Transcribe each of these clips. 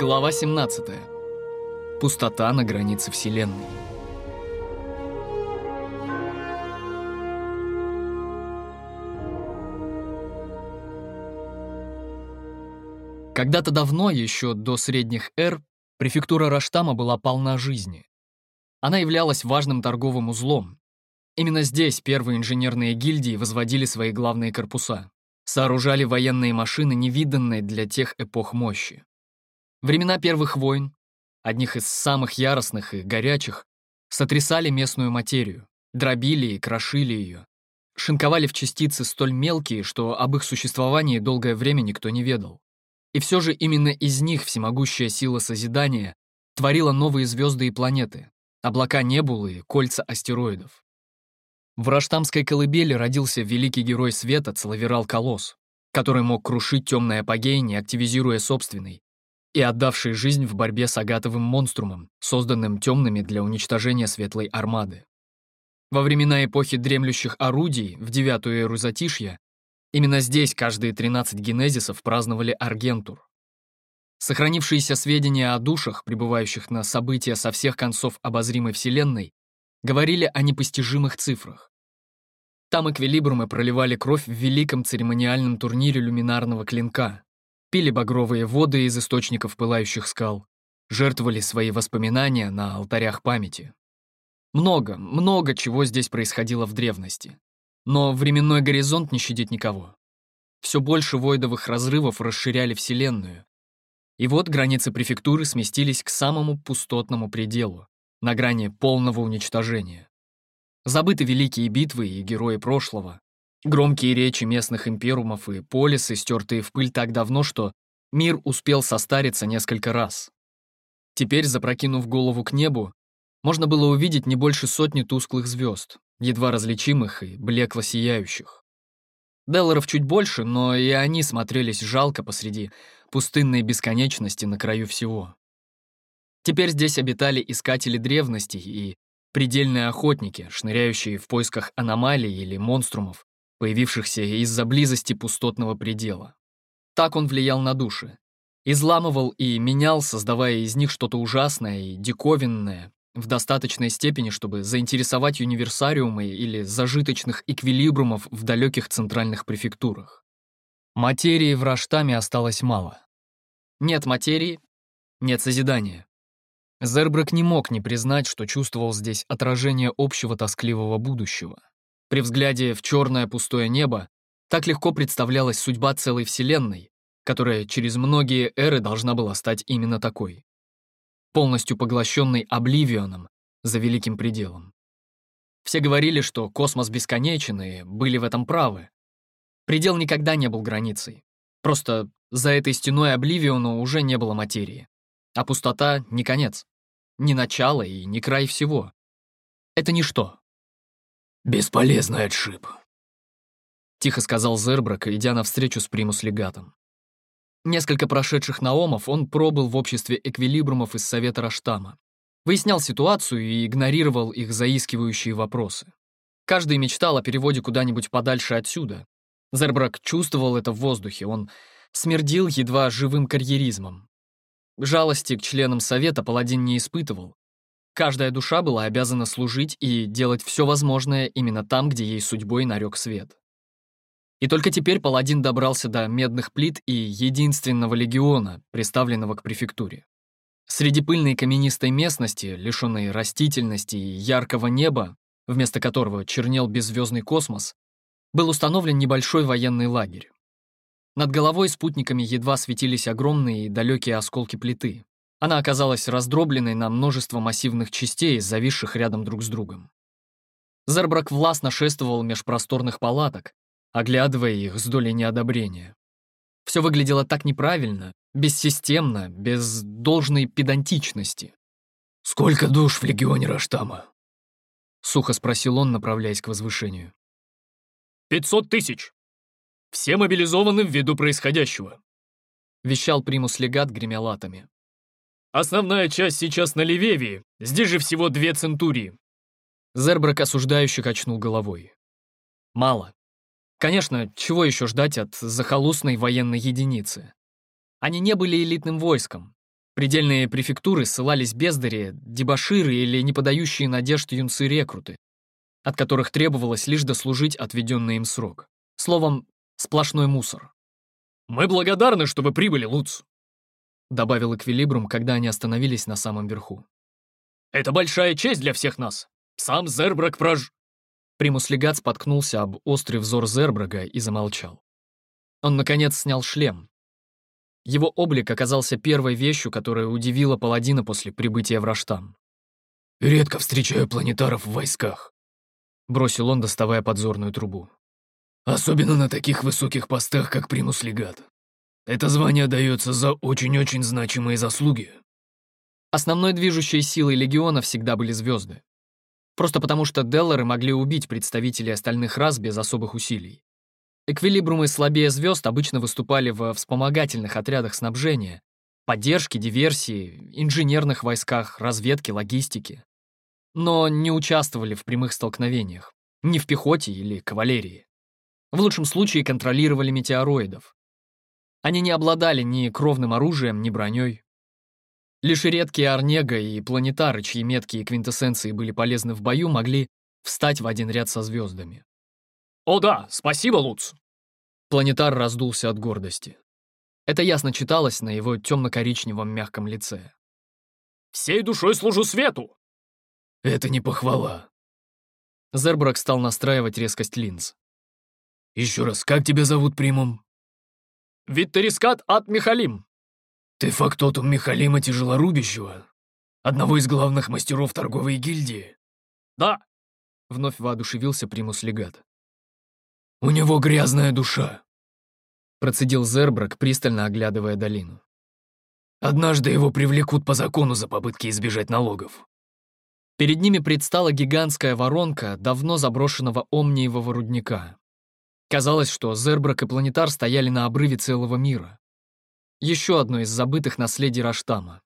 Глава 17. Пустота на границе Вселенной. Когда-то давно, еще до средних эр, префектура Раштама была полна жизни. Она являлась важным торговым узлом. Именно здесь первые инженерные гильдии возводили свои главные корпуса, сооружали военные машины, невиданные для тех эпох мощи. Времена первых войн, одних из самых яростных и горячих, сотрясали местную материю, дробили и крошили ее, шинковали в частицы столь мелкие, что об их существовании долгое время никто не ведал. И все же именно из них всемогущая сила созидания творила новые звезды и планеты, облака небулы и кольца астероидов. В Раштамской колыбели родился великий герой света Целоверал Колосс, который мог крушить темные апогеи, не активизируя собственный, и отдавший жизнь в борьбе с агатовым монструмом, созданным темными для уничтожения светлой армады. Во времена эпохи дремлющих орудий, в девятую эру затишья, именно здесь каждые 13 генезисов праздновали Аргентур. Сохранившиеся сведения о душах, пребывающих на события со всех концов обозримой Вселенной, говорили о непостижимых цифрах. Там эквилибрумы проливали кровь в великом церемониальном турнире люминарного клинка, пили багровые воды из источников пылающих скал, жертвовали свои воспоминания на алтарях памяти. Много, много чего здесь происходило в древности. Но временной горизонт не щадит никого. Все больше войдовых разрывов расширяли Вселенную. И вот границы префектуры сместились к самому пустотному пределу, на грани полного уничтожения. Забыты великие битвы и герои прошлого, Громкие речи местных имперумов и полисы, стертые в пыль так давно, что мир успел состариться несколько раз. Теперь, запрокинув голову к небу, можно было увидеть не больше сотни тусклых звезд, едва различимых и блекло сияющих. Делларов чуть больше, но и они смотрелись жалко посреди пустынной бесконечности на краю всего. Теперь здесь обитали искатели древностей и предельные охотники, шныряющие в поисках аномалий или монструмов, появившихся из-за близости пустотного предела. Так он влиял на души. Изламывал и менял, создавая из них что-то ужасное и диковинное, в достаточной степени, чтобы заинтересовать универсариумы или зажиточных эквилибрумов в далеких центральных префектурах. Материи в Раштаме осталось мало. Нет материи — нет созидания. Зербрак не мог не признать, что чувствовал здесь отражение общего тоскливого будущего. При взгляде в черное пустое небо так легко представлялась судьба целой Вселенной, которая через многие эры должна была стать именно такой. Полностью поглощенной обливионом за великим пределом. Все говорили, что космос бесконечен, и были в этом правы. Предел никогда не был границей. Просто за этой стеной обливиона уже не было материи. А пустота — не конец, не начало и не край всего. Это ничто. «Бесполезный отшиб», — тихо сказал Зербрак, идя навстречу с примус-легатом. Несколько прошедших наомов он пробыл в обществе эквилибрумов из Совета Раштама. Выяснял ситуацию и игнорировал их заискивающие вопросы. Каждый мечтал о переводе куда-нибудь подальше отсюда. Зербрак чувствовал это в воздухе, он смердил едва живым карьеризмом. Жалости к членам Совета паладин не испытывал, Каждая душа была обязана служить и делать все возможное именно там, где ей судьбой нарек свет. И только теперь паладин добрался до медных плит и единственного легиона, приставленного к префектуре. Среди пыльной каменистой местности, лишенной растительности и яркого неба, вместо которого чернел беззвездный космос, был установлен небольшой военный лагерь. Над головой спутниками едва светились огромные и далекие осколки плиты. Она оказалась раздробленной на множество массивных частей, зависших рядом друг с другом. Зербрак властно шествовал меж просторных палаток, оглядывая их с долей неодобрения. Все выглядело так неправильно, бессистемно, без должной педантичности. «Сколько душ в легионе Раштама?» — сухо спросил он, направляясь к возвышению. «Пятьсот тысяч! Все мобилизованы ввиду происходящего», — вещал примус-легат, гремя латами. Основная часть сейчас на Ливевии, здесь же всего две центурии». Зербрак осуждающий качнул головой. «Мало. Конечно, чего еще ждать от захолустной военной единицы? Они не были элитным войском. Предельные префектуры ссылались бездари, дебоширы или не подающие надежд юнцы-рекруты, от которых требовалось лишь дослужить отведенный им срок. Словом, сплошной мусор. «Мы благодарны, что вы прибыли, Луц», — добавил Эквилибрум, когда они остановились на самом верху. «Это большая честь для всех нас. Сам Зербрак прож...» Примус Легат споткнулся об острый взор Зербрага и замолчал. Он, наконец, снял шлем. Его облик оказался первой вещью, которая удивила паладина после прибытия в Раштам. «Редко встречаю планетаров в войсках», — бросил он, доставая подзорную трубу. «Особенно на таких высоких постах, как Примус Легат. Это звание дается за очень-очень значимые заслуги». Основной движущей силой Легиона всегда были звезды. Просто потому, что Деллары могли убить представителей остальных рас без особых усилий. Эквилибрумы слабее звезд обычно выступали в вспомогательных отрядах снабжения, поддержки, диверсии, инженерных войсках, разведки, логистики. Но не участвовали в прямых столкновениях, ни в пехоте или кавалерии. В лучшем случае контролировали метеороидов. Они не обладали ни кровным оружием, ни броней. Лишь редкие Орнега и планетары, чьи метки и квинтэссенции были полезны в бою, могли встать в один ряд со звездами. «О да, спасибо, Луц!» Планетар раздулся от гордости. Это ясно читалось на его темно-коричневом мягком лице. «Всей душой служу свету!» «Это не похвала». Зербрак стал настраивать резкость линз. «Еще раз, как тебя зовут, Примум?» «Виттерискат от Михалим», «Ты фактотум Михалима Тяжелорубящего? Одного из главных мастеров торговой гильдии?» «Да», — вновь воодушевился примус легат. «У него грязная душа», — процедил Зербрак, пристально оглядывая долину. «Однажды его привлекут по закону за попытки избежать налогов». Перед ними предстала гигантская воронка давно заброшенного омниевого рудника. Казалось, что Зербрак и Планетар стояли на обрыве целого мира. Еще одно из забытых наследий Раштама.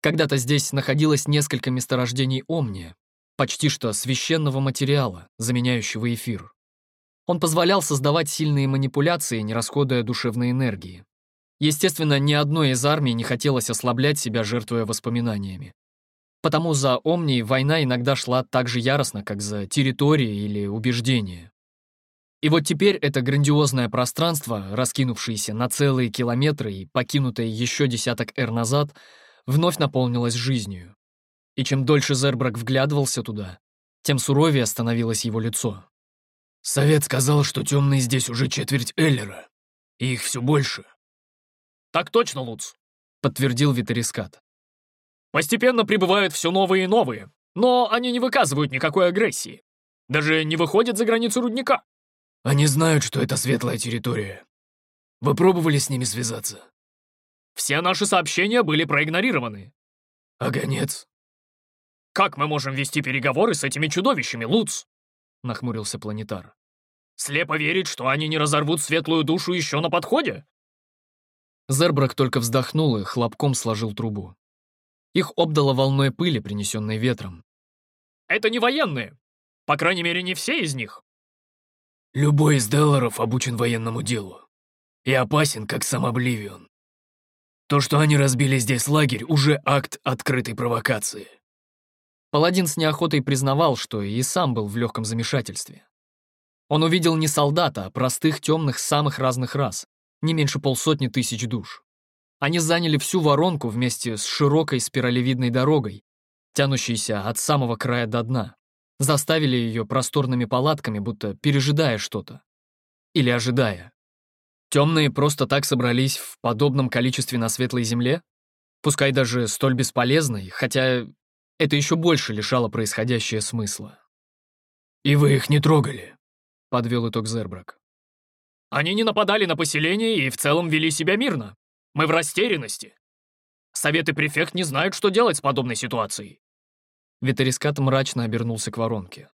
Когда-то здесь находилось несколько месторождений Омния, почти что священного материала, заменяющего эфир. Он позволял создавать сильные манипуляции, не расходуя душевной энергии. Естественно, ни одной из армий не хотелось ослаблять себя, жертвуя воспоминаниями. Потому за Омнией война иногда шла так же яростно, как за территории или убеждения. И вот теперь это грандиозное пространство, раскинувшееся на целые километры и покинутое еще десяток эр назад, вновь наполнилось жизнью. И чем дольше Зербрак вглядывался туда, тем суровее становилось его лицо. «Совет сказал, что темные здесь уже четверть Эллера, и их все больше». «Так точно, Луц», — подтвердил Витерискат. «Постепенно прибывают все новые и новые, но они не выказывают никакой агрессии. Даже не выходят за границу рудника. Они знают, что это светлая территория. Вы пробовали с ними связаться? Все наши сообщения были проигнорированы. А гонец? Как мы можем вести переговоры с этими чудовищами, Луц? Нахмурился планетар. Слепо верить, что они не разорвут светлую душу еще на подходе? Зербрак только вздохнул и хлопком сложил трубу. Их обдало волной пыли, принесенной ветром. Это не военные. По крайней мере, не все из них. Любой из Делларов обучен военному делу. И опасен, как сам Обливион. То, что они разбили здесь лагерь, уже акт открытой провокации. Паладин с неохотой признавал, что и сам был в легком замешательстве. Он увидел не солдата, а простых темных самых разных рас, не меньше полсотни тысяч душ. Они заняли всю воронку вместе с широкой спиралевидной дорогой, тянущейся от самого края до дна. Заставили ее просторными палатками, будто пережидая что-то. Или ожидая. Темные просто так собрались в подобном количестве на светлой земле? Пускай даже столь бесполезной, хотя это еще больше лишало происходящее смысла. «И вы их не трогали?» — подвел итог Зербрак. «Они не нападали на поселение и в целом вели себя мирно. Мы в растерянности. Совет и префект не знают, что делать с подобной ситуацией. Ветерискат мрачно обернулся к воронке.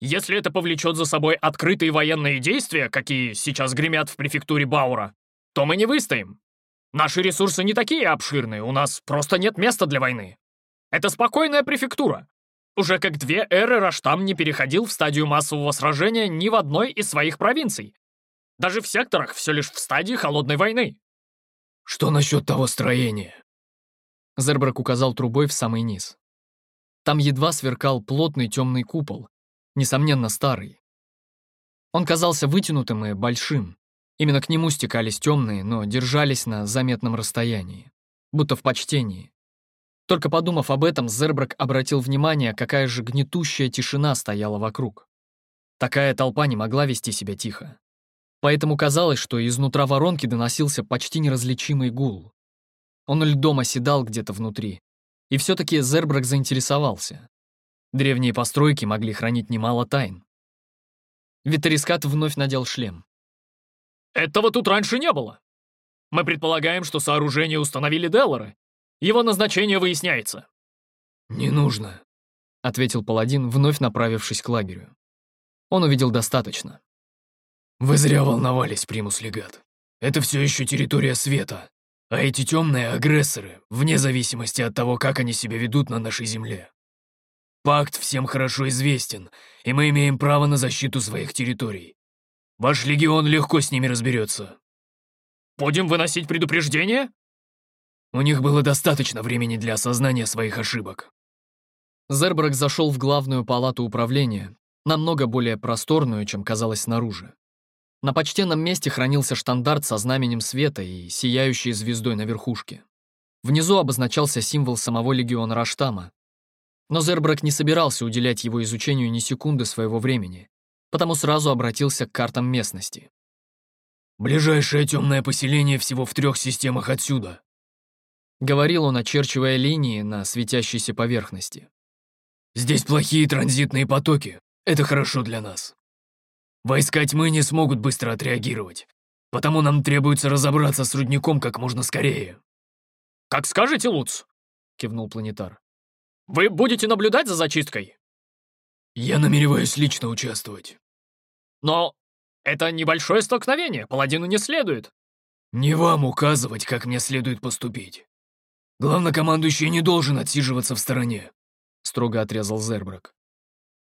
«Если это повлечет за собой открытые военные действия, какие сейчас гремят в префектуре Баура, то мы не выстоим. Наши ресурсы не такие обширные, у нас просто нет места для войны. Это спокойная префектура. Уже как две эры Раштам не переходил в стадию массового сражения ни в одной из своих провинций. Даже в секторах все лишь в стадии холодной войны. Что насчет того строения? Зербрак указал трубой в самый низ. Там едва сверкал плотный темный купол, несомненно старый. Он казался вытянутым и большим. Именно к нему стекались темные, но держались на заметном расстоянии, будто в почтении. Только подумав об этом, Зербрак обратил внимание, какая же гнетущая тишина стояла вокруг. Такая толпа не могла вести себя тихо. Поэтому казалось, что изнутра воронки доносился почти неразличимый гул. Он льдом оседал где-то внутри, и все-таки Зербрак заинтересовался. Древние постройки могли хранить немало тайн. Витерискат вновь надел шлем. «Этого тут раньше не было. Мы предполагаем, что сооружение установили Деллары. Его назначение выясняется». «Не нужно», — ответил паладин, вновь направившись к лагерю. Он увидел достаточно. «Вы зря волновались, примус легат. Это все еще территория света. А эти темные агрессоры, вне зависимости от того, как они себя ведут на нашей земле. Пакт всем хорошо известен, и мы имеем право на защиту своих территорий. Ваш легион легко с ними разберется. Будем выносить предупреждение? У них было достаточно времени для осознания своих ошибок. Зербрак зашел в главную палату управления, намного более просторную, чем казалось снаружи. На почтенном месте хранился штандарт со знаменем света и сияющей звездой на верхушке. Внизу обозначался символ самого легиона Раштама. Но Зербрак не собирался уделять его изучению ни секунды своего времени, потому сразу обратился к картам местности. «Ближайшее темное поселение всего в трех системах отсюда», — говорил он, очерчивая линии на светящейся поверхности. «Здесь плохие транзитные потоки. Это хорошо для нас. Войска тьмы не смогут быстро отреагировать, потому нам требуется разобраться с рудником как можно скорее». «Как скажете, Луц», — кивнул планетар. «Вы будете наблюдать за зачисткой?» «Я намереваюсь лично участвовать». «Но это небольшое столкновение, паладину не следует». «Не вам указывать, как мне следует поступить. Главнокомандующий не должен отсиживаться в стороне», — строго отрезал Зербрак.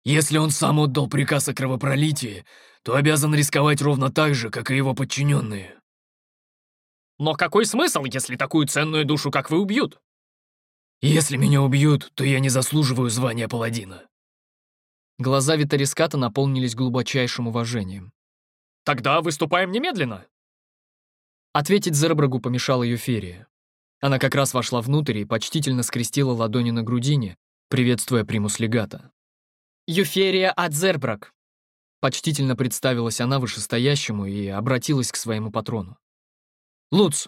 Если он сам отдал приказ о кровопролитии, то обязан рисковать ровно так же, как и его подчиненные. Но какой смысл, если такую ценную душу, как вы, убьют? Если меня убьют, то я не заслуживаю звания паладина. Глаза Витариската наполнились глубочайшим уважением. Тогда выступаем немедленно. Ответить Зербрагу помешала Юферия. Она как раз вошла внутрь и почтительно скрестила ладони на грудине, приветствуя примус легата. Юферия Адзербрак», — почтительно представилась она вышестоящему и обратилась к своему патрону. «Луц,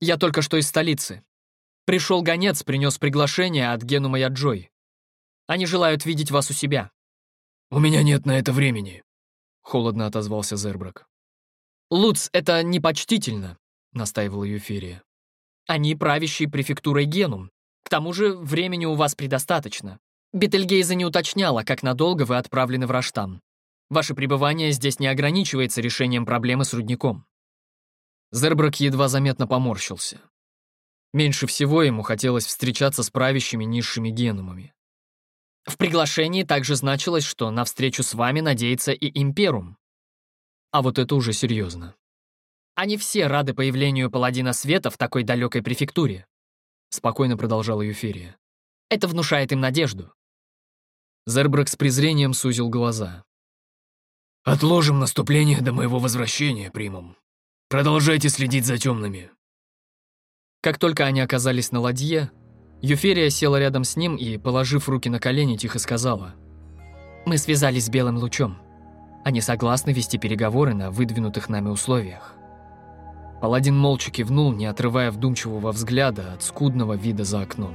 я только что из столицы. Пришел гонец, принес приглашение от Генума Яджой. Они желают видеть вас у себя». «У меня нет на это времени», — холодно отозвался Зербрак. «Луц, это непочтительно», — настаивала Юферия. «Они правящие префектурой Генум. К тому же времени у вас предостаточно. Бетельгейза не уточняла, как надолго вы отправлены в Раштам. Ваше пребывание здесь не ограничивается решением проблемы с рудником. Зербрак едва заметно поморщился. Меньше всего ему хотелось встречаться с правящими низшими генумами. В приглашении также значилось, что на встречу с вами надеется и Имперум. А вот это уже серьезно. Они все рады появлению Паладина Света в такой далекой префектуре. Спокойно продолжала Юферия. Это внушает им надежду. Зербрак с презрением сузил глаза. «Отложим наступление до моего возвращения, примум. Продолжайте следить за темными». Как только они оказались на ладье, Юферия села рядом с ним и, положив руки на колени, тихо сказала. «Мы связались с Белым Лучом. Они согласны вести переговоры на выдвинутых нами условиях». Паладин молча кивнул, не отрывая вдумчивого взгляда от скудного вида за окном.